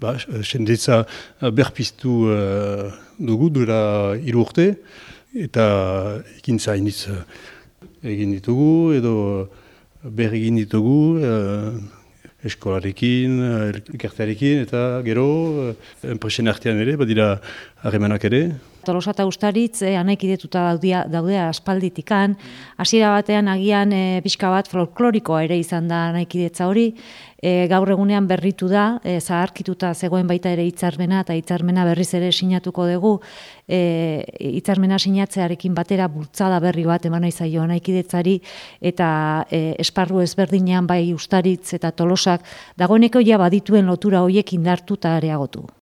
ba, sendetza berpiztu uh, dugu dura hiru urte, eta ekintza iniz egin ditugu, edo ber egin ditugu, uh, eskolarekin, elkartearekin, eta gero, enpresen artean ere, badira harremanak ere. Tolosa eta Ustaritz eh, anaikidetuta daudea, daudea aspalditikan, hasiera batean agian e, pixka bat folklorikoa ere izan da anaikidetza hori, e, gaur egunean berritu da, e, zaharkituta zegoen baita ere hitzarmena eta hitzarmena berriz ere sinatuko dugu, e, hitzarmena sinatzearekin batera bultzada berri bat eman zaio anaikidetzari eta e, esparru ezberdinean bai Ustaritz eta Tolosak dagoeneko ja badituen lotura hoiek indartu eta areagotu.